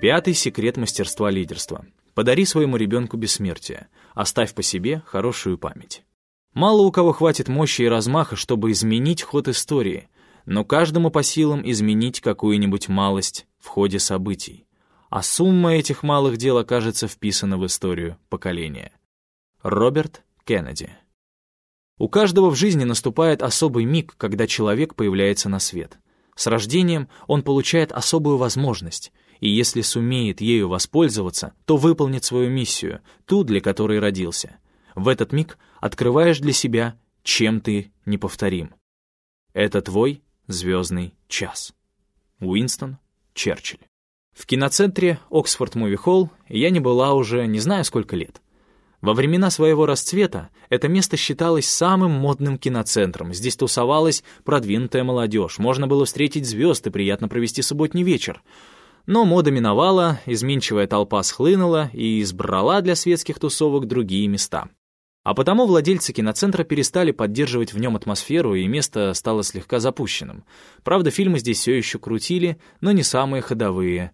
Пятый секрет мастерства лидерства. Подари своему ребенку бессмертие. Оставь по себе хорошую память. Мало у кого хватит мощи и размаха, чтобы изменить ход истории, но каждому по силам изменить какую-нибудь малость в ходе событий. А сумма этих малых дел окажется вписана в историю поколения. Роберт Кеннеди У каждого в жизни наступает особый миг, когда человек появляется на свет. С рождением он получает особую возможность — и если сумеет ею воспользоваться, то выполнит свою миссию, ту, для которой родился. В этот миг открываешь для себя, чем ты неповторим. Это твой звездный час. Уинстон Черчилль. В киноцентре Оксфорд Муви Холл я не была уже не знаю сколько лет. Во времена своего расцвета это место считалось самым модным киноцентром. Здесь тусовалась продвинутая молодежь, можно было встретить звезд и приятно провести субботний вечер. Но мода миновала, изменчивая толпа схлынула и избрала для светских тусовок другие места. А потому владельцы киноцентра перестали поддерживать в нем атмосферу, и место стало слегка запущенным. Правда, фильмы здесь все еще крутили, но не самые ходовые.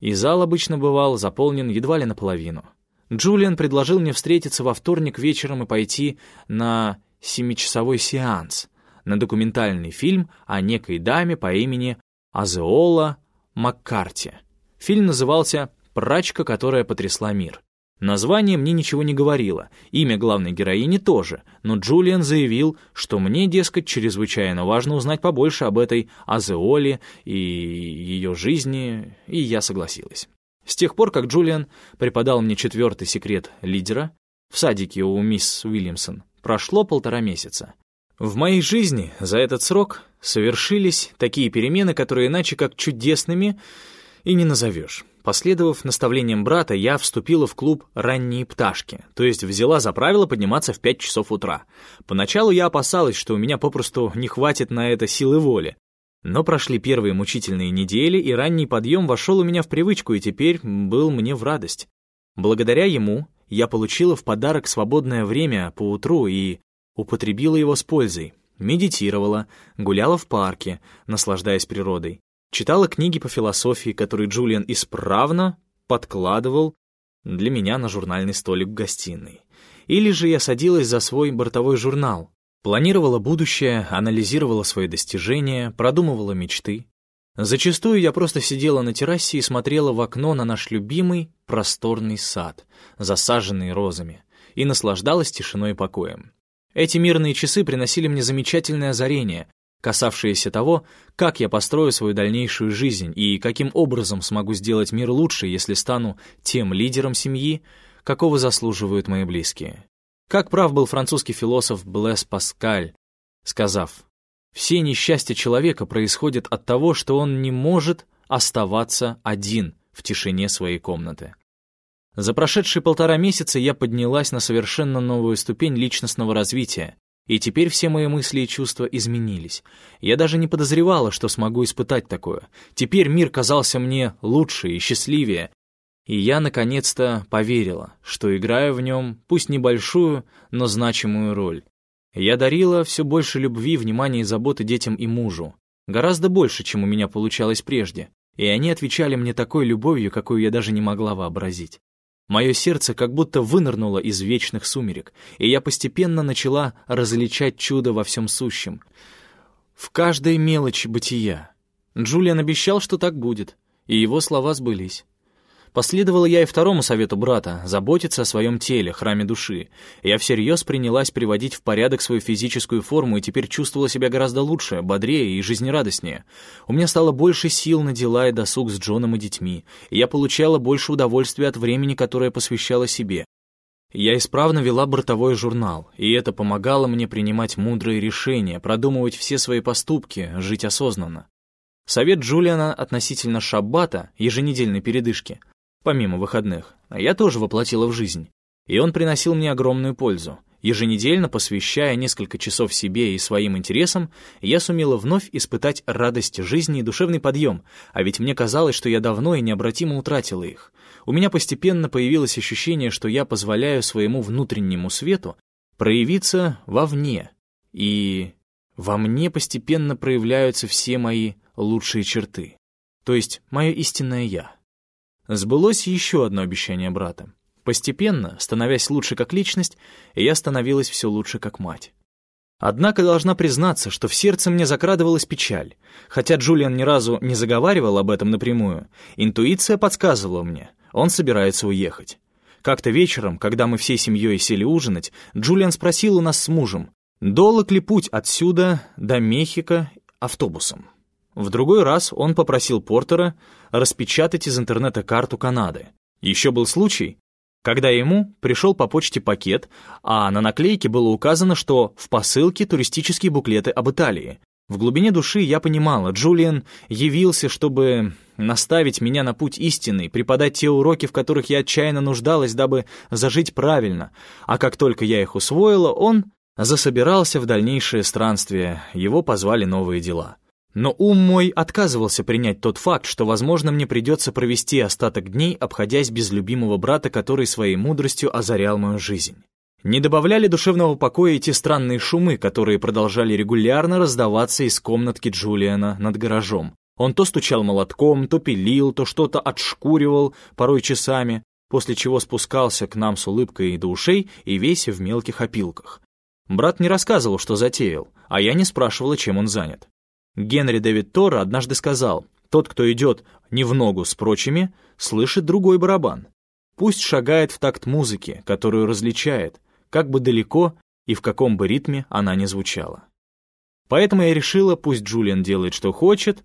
И зал обычно бывал заполнен едва ли наполовину. Джулиан предложил мне встретиться во вторник вечером и пойти на семичасовой сеанс, на документальный фильм о некой даме по имени Азеола Маккарти. Фильм назывался «Прачка, которая потрясла мир». Название мне ничего не говорило, имя главной героини тоже, но Джулиан заявил, что мне, дескать, чрезвычайно важно узнать побольше об этой Азеоле и ее жизни, и я согласилась. С тех пор, как Джулиан преподал мне четвертый секрет лидера в садике у мисс Уильямсон, прошло полтора месяца. В моей жизни за этот срок совершились такие перемены, которые иначе как чудесными и не назовешь. Последовав наставлениям брата, я вступила в клуб «Ранние пташки», то есть взяла за правило подниматься в 5 часов утра. Поначалу я опасалась, что у меня попросту не хватит на это силы воли. Но прошли первые мучительные недели, и ранний подъем вошел у меня в привычку и теперь был мне в радость. Благодаря ему я получила в подарок свободное время по утру и употребила его с пользой медитировала, гуляла в парке, наслаждаясь природой, читала книги по философии, которые Джулиан исправно подкладывал для меня на журнальный столик в гостиной. Или же я садилась за свой бортовой журнал, планировала будущее, анализировала свои достижения, продумывала мечты. Зачастую я просто сидела на террасе и смотрела в окно на наш любимый просторный сад, засаженный розами, и наслаждалась тишиной и покоем. Эти мирные часы приносили мне замечательное озарение, касавшееся того, как я построю свою дальнейшую жизнь и каким образом смогу сделать мир лучше, если стану тем лидером семьи, какого заслуживают мои близкие. Как прав был французский философ Блэс Паскаль, сказав, «Все несчастья человека происходят от того, что он не может оставаться один в тишине своей комнаты». За прошедшие полтора месяца я поднялась на совершенно новую ступень личностного развития, и теперь все мои мысли и чувства изменились. Я даже не подозревала, что смогу испытать такое. Теперь мир казался мне лучше и счастливее, и я наконец-то поверила, что играю в нем, пусть небольшую, но значимую роль. Я дарила все больше любви, внимания и заботы детям и мужу. Гораздо больше, чем у меня получалось прежде. И они отвечали мне такой любовью, какую я даже не могла вообразить. Мое сердце как будто вынырнуло из вечных сумерек, и я постепенно начала различать чудо во всем сущем. В каждой мелочи бытия. Джулиан обещал, что так будет, и его слова сбылись. Последовала я и второму совету брата — заботиться о своем теле, храме души. Я всерьез принялась приводить в порядок свою физическую форму и теперь чувствовала себя гораздо лучше, бодрее и жизнерадостнее. У меня стало больше сил на дела и досуг с Джоном и детьми, и я получала больше удовольствия от времени, которое посвящала себе. Я исправно вела бортовой журнал, и это помогало мне принимать мудрые решения, продумывать все свои поступки, жить осознанно. Совет Джулиана относительно шаббата, еженедельной передышки — помимо выходных, а я тоже воплотила в жизнь. И он приносил мне огромную пользу. Еженедельно, посвящая несколько часов себе и своим интересам, я сумела вновь испытать радость жизни и душевный подъем, а ведь мне казалось, что я давно и необратимо утратила их. У меня постепенно появилось ощущение, что я позволяю своему внутреннему свету проявиться вовне, и во мне постепенно проявляются все мои лучшие черты, то есть мое истинное «я». Сбылось еще одно обещание брата. Постепенно, становясь лучше как личность, я становилась все лучше как мать. Однако должна признаться, что в сердце мне закрадывалась печаль. Хотя Джулиан ни разу не заговаривал об этом напрямую, интуиция подсказывала мне, он собирается уехать. Как-то вечером, когда мы всей семьей сели ужинать, Джулиан спросил у нас с мужем, долг ли путь отсюда до Мехико автобусом. В другой раз он попросил Портера распечатать из интернета карту Канады. Еще был случай, когда ему пришел по почте пакет, а на наклейке было указано, что в посылке туристические буклеты об Италии. В глубине души я понимала, Джулиан явился, чтобы наставить меня на путь истинный, преподать те уроки, в которых я отчаянно нуждалась, дабы зажить правильно. А как только я их усвоила, он засобирался в дальнейшее странствие, его позвали новые дела. Но ум мой отказывался принять тот факт, что, возможно, мне придется провести остаток дней, обходясь без любимого брата, который своей мудростью озарял мою жизнь. Не добавляли душевного покоя и те странные шумы, которые продолжали регулярно раздаваться из комнатки Джулиана над гаражом. Он то стучал молотком, то пилил, то что-то отшкуривал, порой часами, после чего спускался к нам с улыбкой до ушей и весь в мелких опилках. Брат не рассказывал, что затеял, а я не спрашивала, чем он занят. Генри Дэвид Тора однажды сказал, «Тот, кто идет не в ногу с прочими, слышит другой барабан. Пусть шагает в такт музыки, которую различает, как бы далеко и в каком бы ритме она ни звучала». Поэтому я решила, пусть Джулиан делает, что хочет,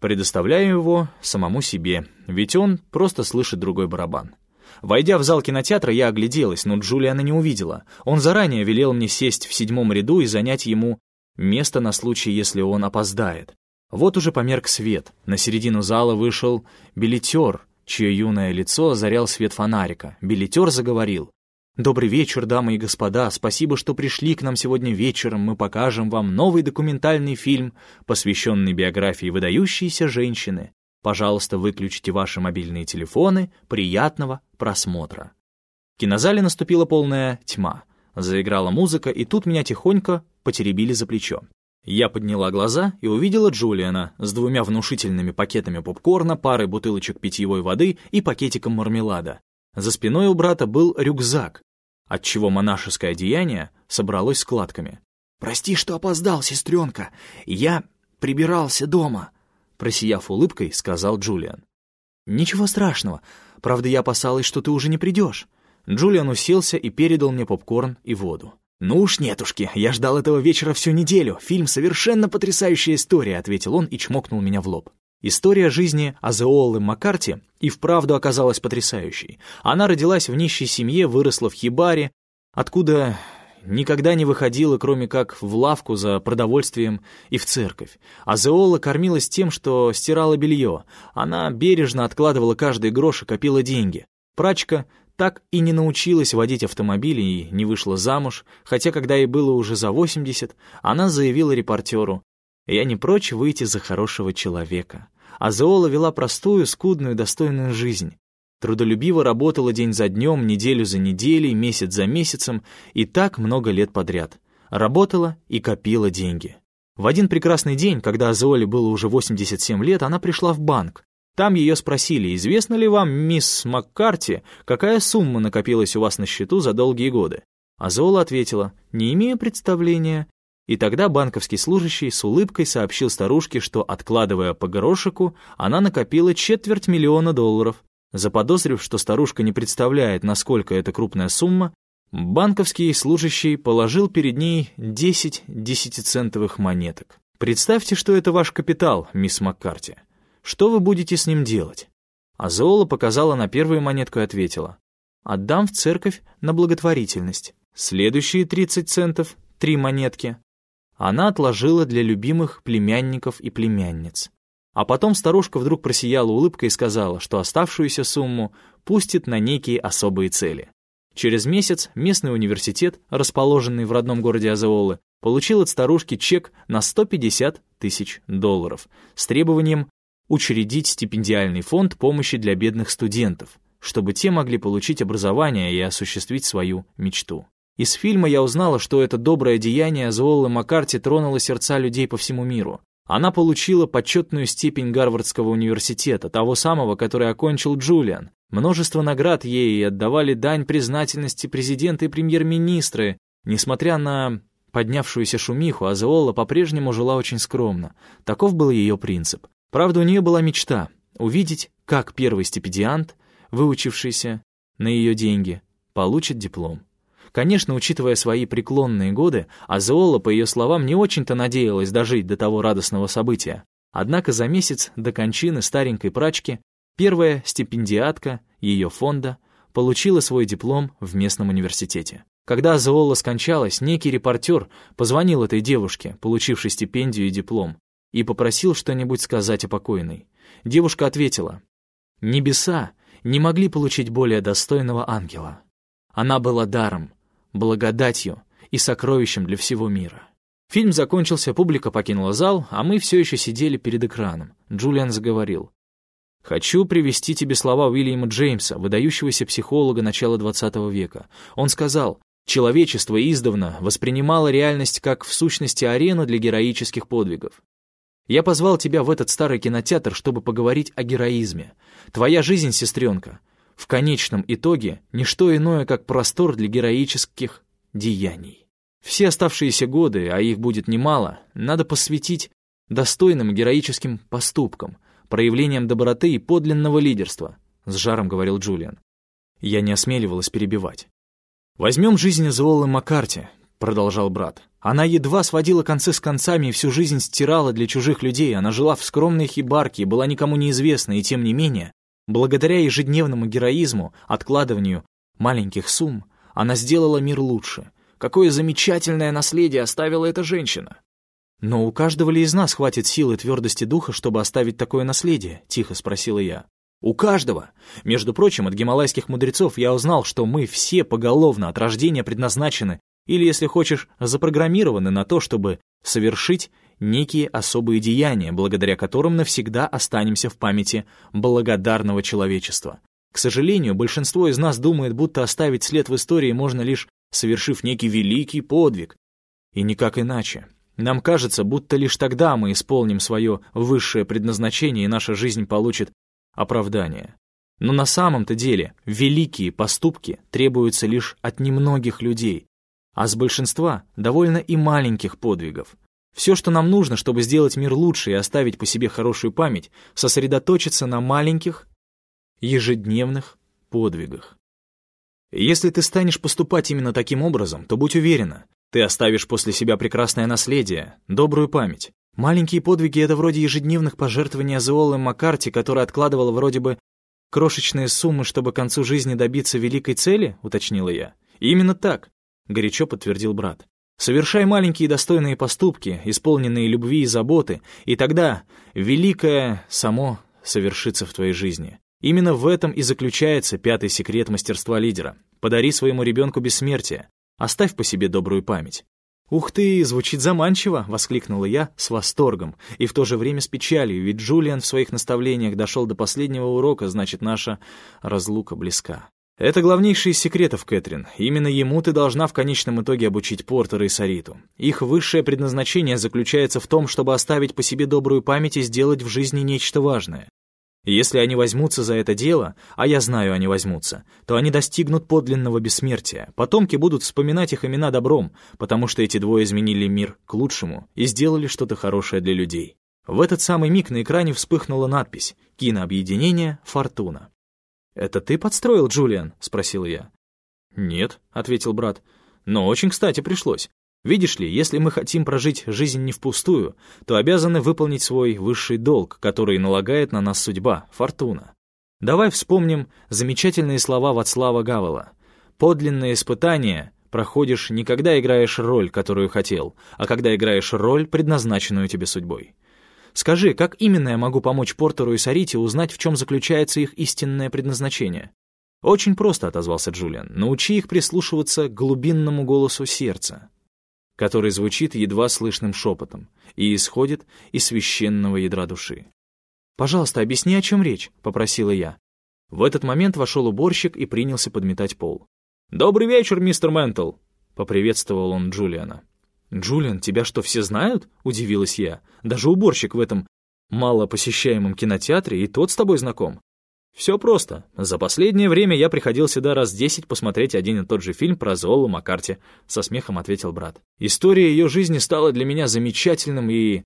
предоставляю его самому себе, ведь он просто слышит другой барабан. Войдя в зал кинотеатра, я огляделась, но Джулиана не увидела. Он заранее велел мне сесть в седьмом ряду и занять ему Место на случай, если он опоздает. Вот уже померк свет. На середину зала вышел билетер, чье юное лицо озарял свет фонарика. Билетер заговорил. «Добрый вечер, дамы и господа. Спасибо, что пришли к нам сегодня вечером. Мы покажем вам новый документальный фильм, посвященный биографии выдающейся женщины. Пожалуйста, выключите ваши мобильные телефоны. Приятного просмотра». В кинозале наступила полная тьма. Заиграла музыка, и тут меня тихонько потеребили за плечо. Я подняла глаза и увидела Джулиана с двумя внушительными пакетами попкорна, парой бутылочек питьевой воды и пакетиком мармелада. За спиной у брата был рюкзак, отчего монашеское одеяние собралось складками. «Прости, что опоздал, сестренка. Я прибирался дома», — просияв улыбкой, сказал Джулиан. «Ничего страшного. Правда, я опасалась, что ты уже не придешь». Джулиан уселся и передал мне попкорн и воду. «Ну уж нетушки, я ждал этого вечера всю неделю. Фильм «Совершенно потрясающая история», — ответил он и чмокнул меня в лоб. История жизни Азеолы Маккарти и вправду оказалась потрясающей. Она родилась в нищей семье, выросла в хибаре, откуда никогда не выходила, кроме как в лавку за продовольствием и в церковь. Азеола кормилась тем, что стирала белье. Она бережно откладывала каждый грош и копила деньги. Прачка так и не научилась водить автомобиль и не вышла замуж, хотя когда ей было уже за 80, она заявила репортеру, «Я не прочь выйти за хорошего человека». А Зоола вела простую, скудную, достойную жизнь. Трудолюбиво работала день за днем, неделю за неделей, месяц за месяцем, и так много лет подряд. Работала и копила деньги. В один прекрасный день, когда Азеоле было уже 87 лет, она пришла в банк. Там ее спросили, известно ли вам, мисс Маккарти, какая сумма накопилась у вас на счету за долгие годы. А Зола ответила, не имею представления. И тогда банковский служащий с улыбкой сообщил старушке, что, откладывая по горошику, она накопила четверть миллиона долларов. Заподозрив, что старушка не представляет, насколько это крупная сумма, банковский служащий положил перед ней 10 десятицентовых монеток. «Представьте, что это ваш капитал, мисс Маккарти. Что вы будете с ним делать?» А Зола показала на первую монетку и ответила. «Отдам в церковь на благотворительность. Следующие 30 центов, три монетки». Она отложила для любимых племянников и племянниц. А потом старушка вдруг просияла улыбкой и сказала, что оставшуюся сумму пустит на некие особые цели. Через месяц местный университет, расположенный в родном городе Азеолы, получил от старушки чек на 150 тысяч долларов с требованием учредить стипендиальный фонд помощи для бедных студентов, чтобы те могли получить образование и осуществить свою мечту. Из фильма я узнала, что это доброе деяние Зоолы Маккарти тронуло сердца людей по всему миру. Она получила почетную степень Гарвардского университета, того самого, который окончил Джулиан. Множество наград ей отдавали дань признательности президента и премьер-министры. Несмотря на поднявшуюся шумиху, Азеола по-прежнему жила очень скромно. Таков был ее принцип. Правда, у нее была мечта — увидеть, как первый стипендиант, выучившийся на ее деньги, получит диплом. Конечно, учитывая свои преклонные годы, Азеола, по ее словам, не очень-то надеялась дожить до того радостного события. Однако за месяц до кончины старенькой прачки первая стипендиатка ее фонда получила свой диплом в местном университете. Когда Азеола скончалась, некий репортер позвонил этой девушке, получившей стипендию и диплом, и попросил что-нибудь сказать о покойной. Девушка ответила, «Небеса не могли получить более достойного ангела. Она была даром, благодатью и сокровищем для всего мира. Фильм закончился, публика покинула зал, а мы все еще сидели перед экраном. Джулиан заговорил. «Хочу привести тебе слова Уильяма Джеймса, выдающегося психолога начала XX века. Он сказал, человечество издавна воспринимало реальность как в сущности арену для героических подвигов. Я позвал тебя в этот старый кинотеатр, чтобы поговорить о героизме. Твоя жизнь, сестренка, в конечном итоге не что иное, как простор для героических деяний. Все оставшиеся годы, а их будет немало, надо посвятить достойным героическим поступкам, проявлениям доброты и подлинного лидерства, с жаром говорил Джулиан. Я не осмеливалась перебивать. «Возьмем жизнь Зоолы Маккарти», — продолжал брат. «Она едва сводила концы с концами и всю жизнь стирала для чужих людей. Она жила в скромной хибарке, была никому неизвестна, и тем не менее Благодаря ежедневному героизму, откладыванию маленьких сумм, она сделала мир лучше. Какое замечательное наследие оставила эта женщина! «Но у каждого ли из нас хватит силы и твердости духа, чтобы оставить такое наследие?» — тихо спросила я. «У каждого! Между прочим, от гималайских мудрецов я узнал, что мы все поголовно от рождения предназначены, или, если хочешь, запрограммированы на то, чтобы совершить некие особые деяния, благодаря которым навсегда останемся в памяти благодарного человечества. К сожалению, большинство из нас думает, будто оставить след в истории можно лишь совершив некий великий подвиг. И никак иначе. Нам кажется, будто лишь тогда мы исполним свое высшее предназначение, и наша жизнь получит оправдание. Но на самом-то деле великие поступки требуются лишь от немногих людей, а с большинства довольно и маленьких подвигов. Все, что нам нужно, чтобы сделать мир лучше и оставить по себе хорошую память, сосредоточиться на маленьких, ежедневных подвигах. Если ты станешь поступать именно таким образом, то будь уверена, ты оставишь после себя прекрасное наследие, добрую память. Маленькие подвиги — это вроде ежедневных пожертвований Азеолы Маккарти, который откладывал вроде бы крошечные суммы, чтобы к концу жизни добиться великой цели, уточнила я. И именно так, горячо подтвердил брат. Совершай маленькие достойные поступки, исполненные любви и заботы, и тогда великое само совершится в твоей жизни. Именно в этом и заключается пятый секрет мастерства лидера. Подари своему ребенку бессмертие. Оставь по себе добрую память. «Ух ты, звучит заманчиво!» — воскликнула я с восторгом и в то же время с печалью, ведь Джулиан в своих наставлениях дошел до последнего урока, значит, наша разлука близка. Это главнейший из секретов, Кэтрин. Именно ему ты должна в конечном итоге обучить Портера и Сариту. Их высшее предназначение заключается в том, чтобы оставить по себе добрую память и сделать в жизни нечто важное. если они возьмутся за это дело, а я знаю, они возьмутся, то они достигнут подлинного бессмертия. Потомки будут вспоминать их имена добром, потому что эти двое изменили мир к лучшему и сделали что-то хорошее для людей. В этот самый миг на экране вспыхнула надпись «Кинообъединение Фортуна». «Это ты подстроил, Джулиан?» — спросил я. «Нет», — ответил брат, — «но очень кстати пришлось. Видишь ли, если мы хотим прожить жизнь не впустую, то обязаны выполнить свой высший долг, который налагает на нас судьба, фортуна. Давай вспомним замечательные слова Вацлава Гавела. «Подлинное испытание проходишь не когда играешь роль, которую хотел, а когда играешь роль, предназначенную тебе судьбой». Скажи, как именно я могу помочь Портеру и Сарите узнать, в чем заключается их истинное предназначение?» «Очень просто», — отозвался Джулиан. «Научи их прислушиваться к глубинному голосу сердца, который звучит едва слышным шепотом и исходит из священного ядра души». «Пожалуйста, объясни, о чем речь», — попросила я. В этот момент вошел уборщик и принялся подметать пол. «Добрый вечер, мистер Ментл», — поприветствовал он Джулиана. «Джулиан, тебя что, все знают?» — удивилась я. «Даже уборщик в этом малопосещаемом кинотеатре, и тот с тобой знаком». «Все просто. За последнее время я приходил сюда раз десять посмотреть один и тот же фильм про Золу Маккарти», — со смехом ответил брат. «История ее жизни стала для меня замечательным и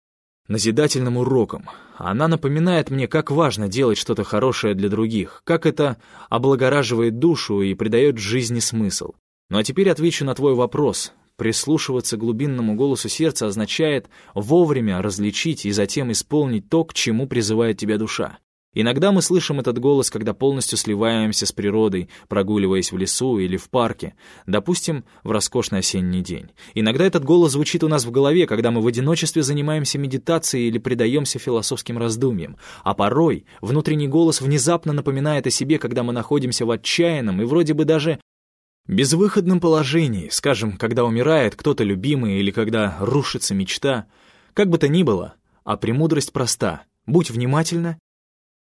назидательным уроком. Она напоминает мне, как важно делать что-то хорошее для других, как это облагораживает душу и придает жизни смысл. Ну а теперь отвечу на твой вопрос. Прислушиваться к глубинному голосу сердца означает вовремя различить и затем исполнить то, к чему призывает тебя душа. Иногда мы слышим этот голос, когда полностью сливаемся с природой, прогуливаясь в лесу или в парке, допустим, в роскошный осенний день. Иногда этот голос звучит у нас в голове, когда мы в одиночестве занимаемся медитацией или предаемся философским раздумьям. А порой внутренний голос внезапно напоминает о себе, когда мы находимся в отчаянном и вроде бы даже безвыходном положении, скажем, когда умирает кто-то любимый или когда рушится мечта. Как бы то ни было, а премудрость проста. Будь внимательна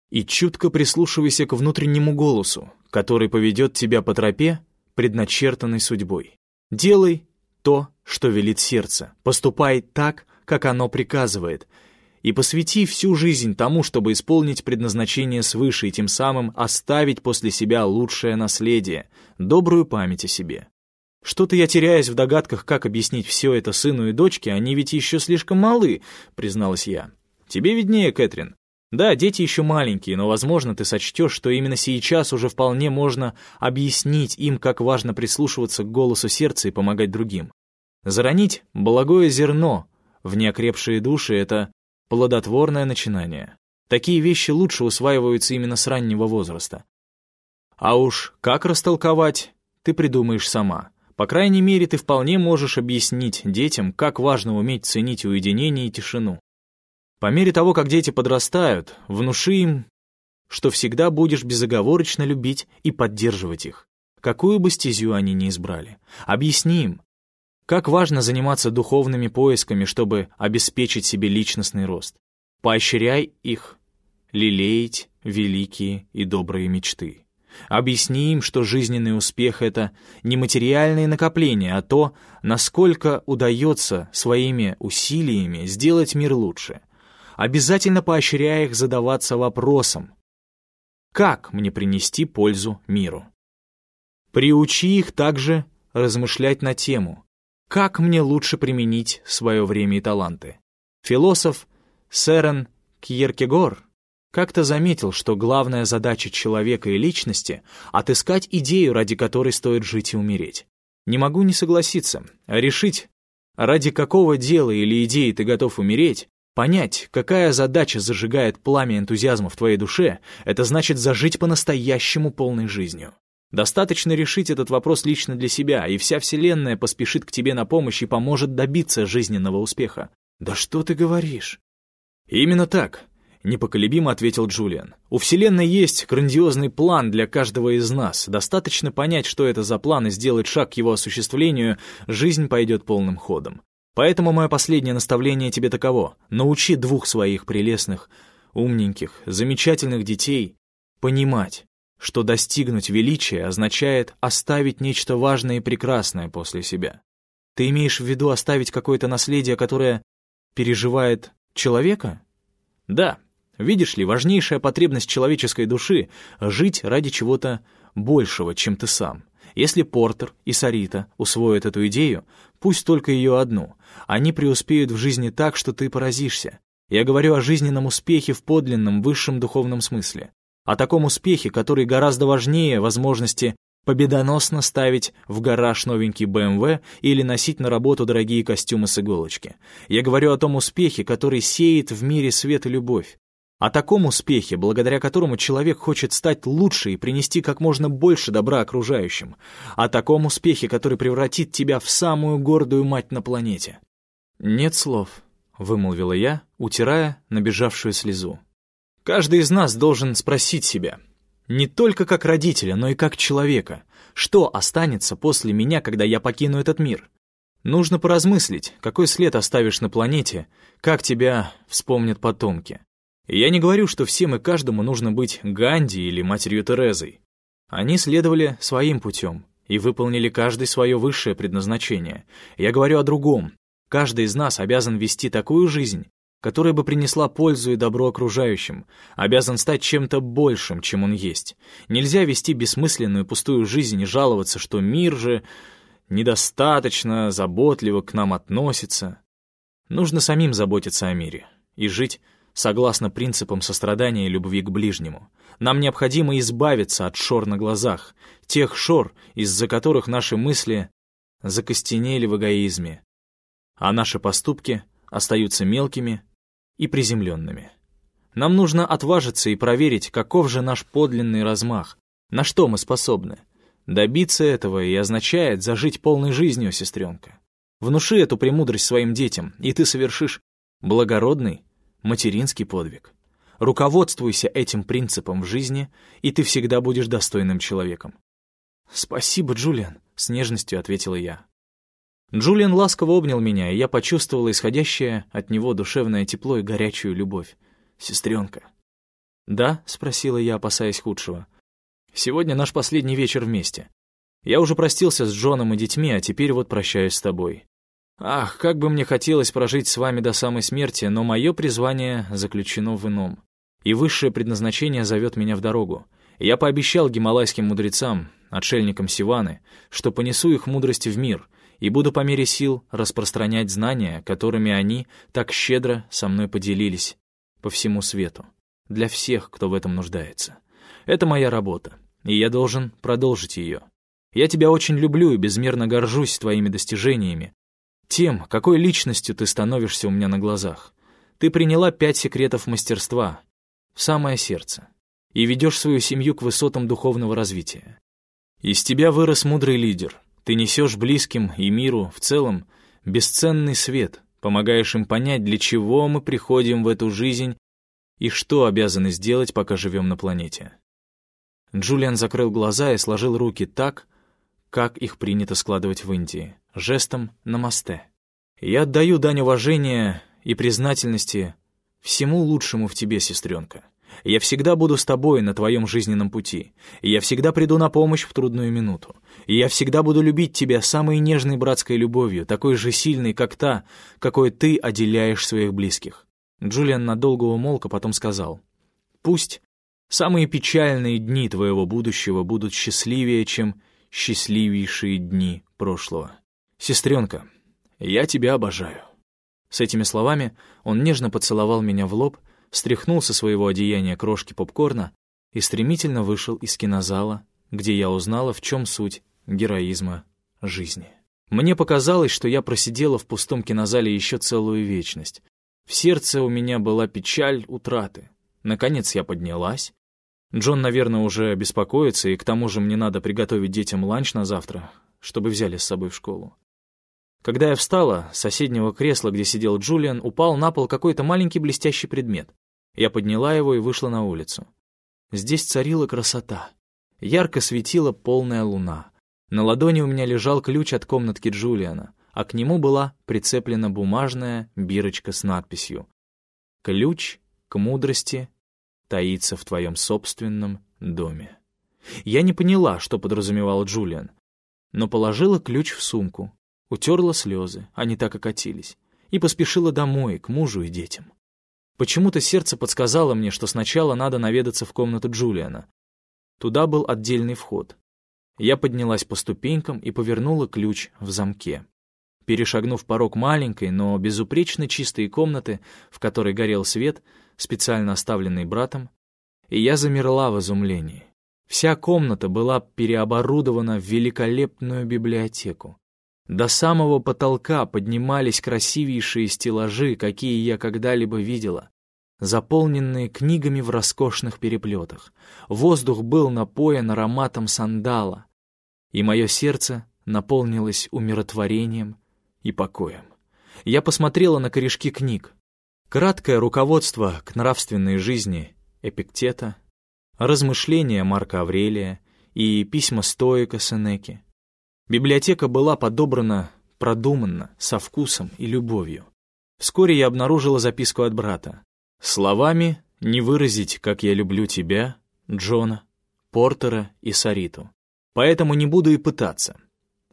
и чутко прислушивайся к внутреннему голосу, который поведет тебя по тропе, предначертанной судьбой. Делай то, что велит сердце, поступай так, как оно приказывает, и посвяти всю жизнь тому, чтобы исполнить предназначение свыше и тем самым оставить после себя лучшее наследие, добрую память о себе. Что-то я теряюсь в догадках, как объяснить все это сыну и дочке, они ведь еще слишком малы, призналась я. Тебе виднее, Кэтрин. Да, дети еще маленькие, но, возможно, ты сочтешь, что именно сейчас уже вполне можно объяснить им, как важно прислушиваться к голосу сердца и помогать другим. Заронить благое зерно в неокрепшие души — это плодотворное начинание. Такие вещи лучше усваиваются именно с раннего возраста. А уж как растолковать, ты придумаешь сама. По крайней мере, ты вполне можешь объяснить детям, как важно уметь ценить уединение и тишину. По мере того, как дети подрастают, внуши им, что всегда будешь безоговорочно любить и поддерживать их, какую бы стезю они ни избрали. Объясни им, как важно заниматься духовными поисками, чтобы обеспечить себе личностный рост. Поощряй их, лелеять великие и добрые мечты. Объясни им, что жизненный успех — это не материальные накопления, а то, насколько удается своими усилиями сделать мир лучше обязательно поощряя их задаваться вопросом, как мне принести пользу миру. Приучи их также размышлять на тему, как мне лучше применить свое время и таланты. Философ Сэрен Кьеркегор как-то заметил, что главная задача человека и личности — отыскать идею, ради которой стоит жить и умереть. Не могу не согласиться. Решить, ради какого дела или идеи ты готов умереть, Понять, какая задача зажигает пламя энтузиазма в твоей душе, это значит зажить по-настоящему полной жизнью. Достаточно решить этот вопрос лично для себя, и вся Вселенная поспешит к тебе на помощь и поможет добиться жизненного успеха. «Да что ты говоришь?» «Именно так», — непоколебимо ответил Джулиан. «У Вселенной есть грандиозный план для каждого из нас. Достаточно понять, что это за план, и сделать шаг к его осуществлению, жизнь пойдет полным ходом. Поэтому мое последнее наставление тебе таково. Научи двух своих прелестных, умненьких, замечательных детей понимать, что достигнуть величия означает оставить нечто важное и прекрасное после себя. Ты имеешь в виду оставить какое-то наследие, которое переживает человека? Да. Видишь ли, важнейшая потребность человеческой души — жить ради чего-то большего, чем ты сам. Если Портер и Сарита усвоят эту идею, пусть только ее одну, они преуспеют в жизни так, что ты поразишься. Я говорю о жизненном успехе в подлинном, высшем духовном смысле. О таком успехе, который гораздо важнее возможности победоносно ставить в гараж новенький БМВ или носить на работу дорогие костюмы с иголочки. Я говорю о том успехе, который сеет в мире свет и любовь, о таком успехе, благодаря которому человек хочет стать лучше и принести как можно больше добра окружающим. О таком успехе, который превратит тебя в самую гордую мать на планете. «Нет слов», — вымолвила я, утирая набежавшую слезу. «Каждый из нас должен спросить себя, не только как родителя, но и как человека, что останется после меня, когда я покину этот мир? Нужно поразмыслить, какой след оставишь на планете, как тебя вспомнят потомки. Я не говорю, что всем и каждому нужно быть Ганди или матерью Терезой. Они следовали своим путем и выполнили каждый свое высшее предназначение. Я говорю о другом. Каждый из нас обязан вести такую жизнь, которая бы принесла пользу и добро окружающим, обязан стать чем-то большим, чем он есть. Нельзя вести бессмысленную пустую жизнь и жаловаться, что мир же недостаточно заботливо к нам относится. Нужно самим заботиться о мире и жить согласно принципам сострадания и любви к ближнему. Нам необходимо избавиться от шор на глазах, тех шор, из-за которых наши мысли закостенели в эгоизме, а наши поступки остаются мелкими и приземленными. Нам нужно отважиться и проверить, каков же наш подлинный размах, на что мы способны. Добиться этого и означает зажить полной жизнью, сестренка. Внуши эту премудрость своим детям, и ты совершишь благородный материнский подвиг. Руководствуйся этим принципом в жизни, и ты всегда будешь достойным человеком. «Спасибо, Джулиан», — с нежностью ответила я. Джулиан ласково обнял меня, и я почувствовала исходящее от него душевное тепло и горячую любовь. «Сестренка». «Да?» — спросила я, опасаясь худшего. «Сегодня наш последний вечер вместе. Я уже простился с Джоном и детьми, а теперь вот прощаюсь с тобой. Ах, как бы мне хотелось прожить с вами до самой смерти, но мое призвание заключено в ином. И высшее предназначение зовет меня в дорогу. Я пообещал гималайским мудрецам, отшельникам Сиваны, что понесу их мудрости в мир — и буду по мере сил распространять знания, которыми они так щедро со мной поделились по всему свету, для всех, кто в этом нуждается. Это моя работа, и я должен продолжить ее. Я тебя очень люблю и безмерно горжусь твоими достижениями, тем, какой личностью ты становишься у меня на глазах. Ты приняла пять секретов мастерства в самое сердце и ведешь свою семью к высотам духовного развития. Из тебя вырос мудрый лидер — ты несешь близким и миру в целом бесценный свет, помогаешь им понять, для чего мы приходим в эту жизнь и что обязаны сделать, пока живем на планете. Джулиан закрыл глаза и сложил руки так, как их принято складывать в Индии, жестом «намасте». «Я отдаю дань уважения и признательности всему лучшему в тебе, сестренка. Я всегда буду с тобой на твоем жизненном пути. я всегда приду на помощь в трудную минуту. И я всегда буду любить тебя самой нежной братской любовью, такой же сильной, как та, какой ты отделяешь своих близких». Джулиан надолго умолк, а потом сказал, «Пусть самые печальные дни твоего будущего будут счастливее, чем счастливейшие дни прошлого. Сестренка, я тебя обожаю». С этими словами он нежно поцеловал меня в лоб, стряхнул со своего одеяния крошки попкорна и стремительно вышел из кинозала, где я узнала, в чем суть героизма жизни. Мне показалось, что я просидела в пустом кинозале еще целую вечность. В сердце у меня была печаль утраты. Наконец я поднялась. Джон, наверное, уже беспокоится, и к тому же мне надо приготовить детям ланч на завтра, чтобы взяли с собой в школу. Когда я встала, с соседнего кресла, где сидел Джулиан, упал на пол какой-то маленький блестящий предмет. Я подняла его и вышла на улицу. Здесь царила красота. Ярко светила полная луна. На ладони у меня лежал ключ от комнатки Джулиана, а к нему была прицеплена бумажная бирочка с надписью «Ключ к мудрости таится в твоем собственном доме». Я не поняла, что подразумевал Джулиан, но положила ключ в сумку, утерла слезы, они так и катились, и поспешила домой, к мужу и детям. Почему-то сердце подсказало мне, что сначала надо наведаться в комнату Джулиана. Туда был отдельный вход. Я поднялась по ступенькам и повернула ключ в замке. Перешагнув порог маленькой, но безупречно чистой комнаты, в которой горел свет, специально оставленный братом, и я замерла в изумлении. Вся комната была переоборудована в великолепную библиотеку. До самого потолка поднимались красивейшие стеллажи, какие я когда-либо видела, заполненные книгами в роскошных переплетах. Воздух был напоен ароматом сандала, и мое сердце наполнилось умиротворением и покоем. Я посмотрела на корешки книг. Краткое руководство к нравственной жизни Эпиктета, размышления Марка Аврелия и письма стоика Сенеки — Библиотека была подобрана продуманно, со вкусом и любовью. Вскоре я обнаружила записку от брата. Словами не выразить, как я люблю тебя, Джона, Портера и Сариту. Поэтому не буду и пытаться.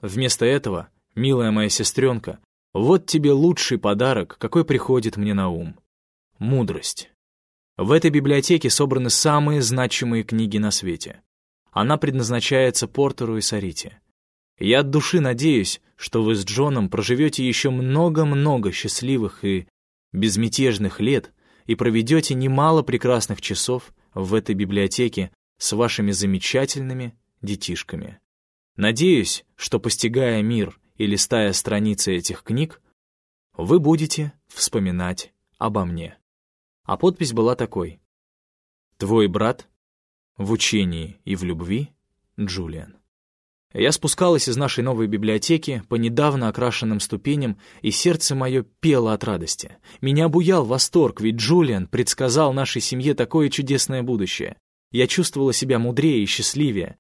Вместо этого, милая моя сестренка, Вот тебе лучший подарок, какой приходит мне на ум. Мудрость. В этой библиотеке собраны самые значимые книги на свете. Она предназначается Портеру и Сарите. Я от души надеюсь, что вы с Джоном проживете еще много-много счастливых и безмятежных лет и проведете немало прекрасных часов в этой библиотеке с вашими замечательными детишками. Надеюсь, что, постигая мир и листая страницы этих книг, вы будете вспоминать обо мне. А подпись была такой. «Твой брат в учении и в любви Джулиан». Я спускалась из нашей новой библиотеки по недавно окрашенным ступеням, и сердце мое пело от радости. Меня буял восторг, ведь Джулиан предсказал нашей семье такое чудесное будущее. Я чувствовала себя мудрее и счастливее.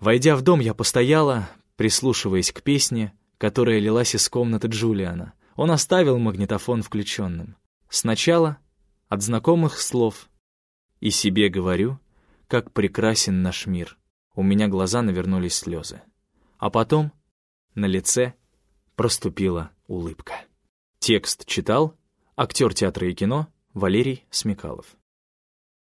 Войдя в дом, я постояла, прислушиваясь к песне, которая лилась из комнаты Джулиана. Он оставил магнитофон включенным. Сначала от знакомых слов. И себе говорю, как прекрасен наш мир. У меня глаза навернулись слезы. А потом на лице проступила улыбка. Текст читал актер театра и кино Валерий Смекалов.